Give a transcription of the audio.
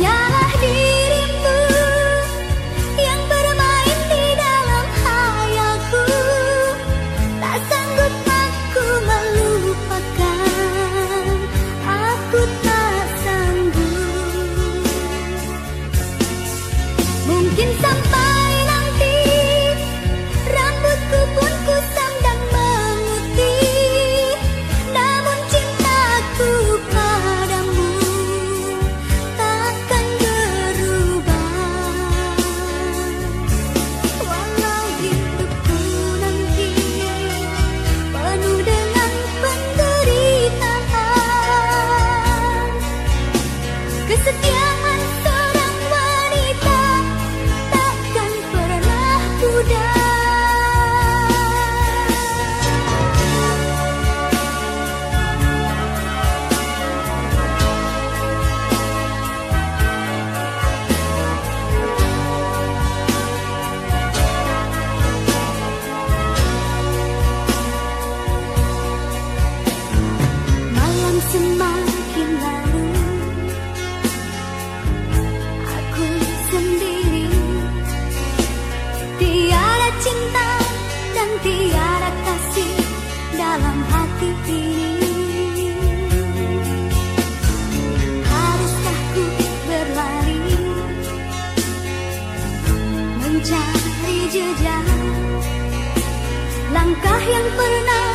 yeah. semakin lalu. Aku sendiri. Tiada cinta dan tiada kasih dalam hati ini. Haruskah ku berlari? Mencari jejak. Langkah yang pernah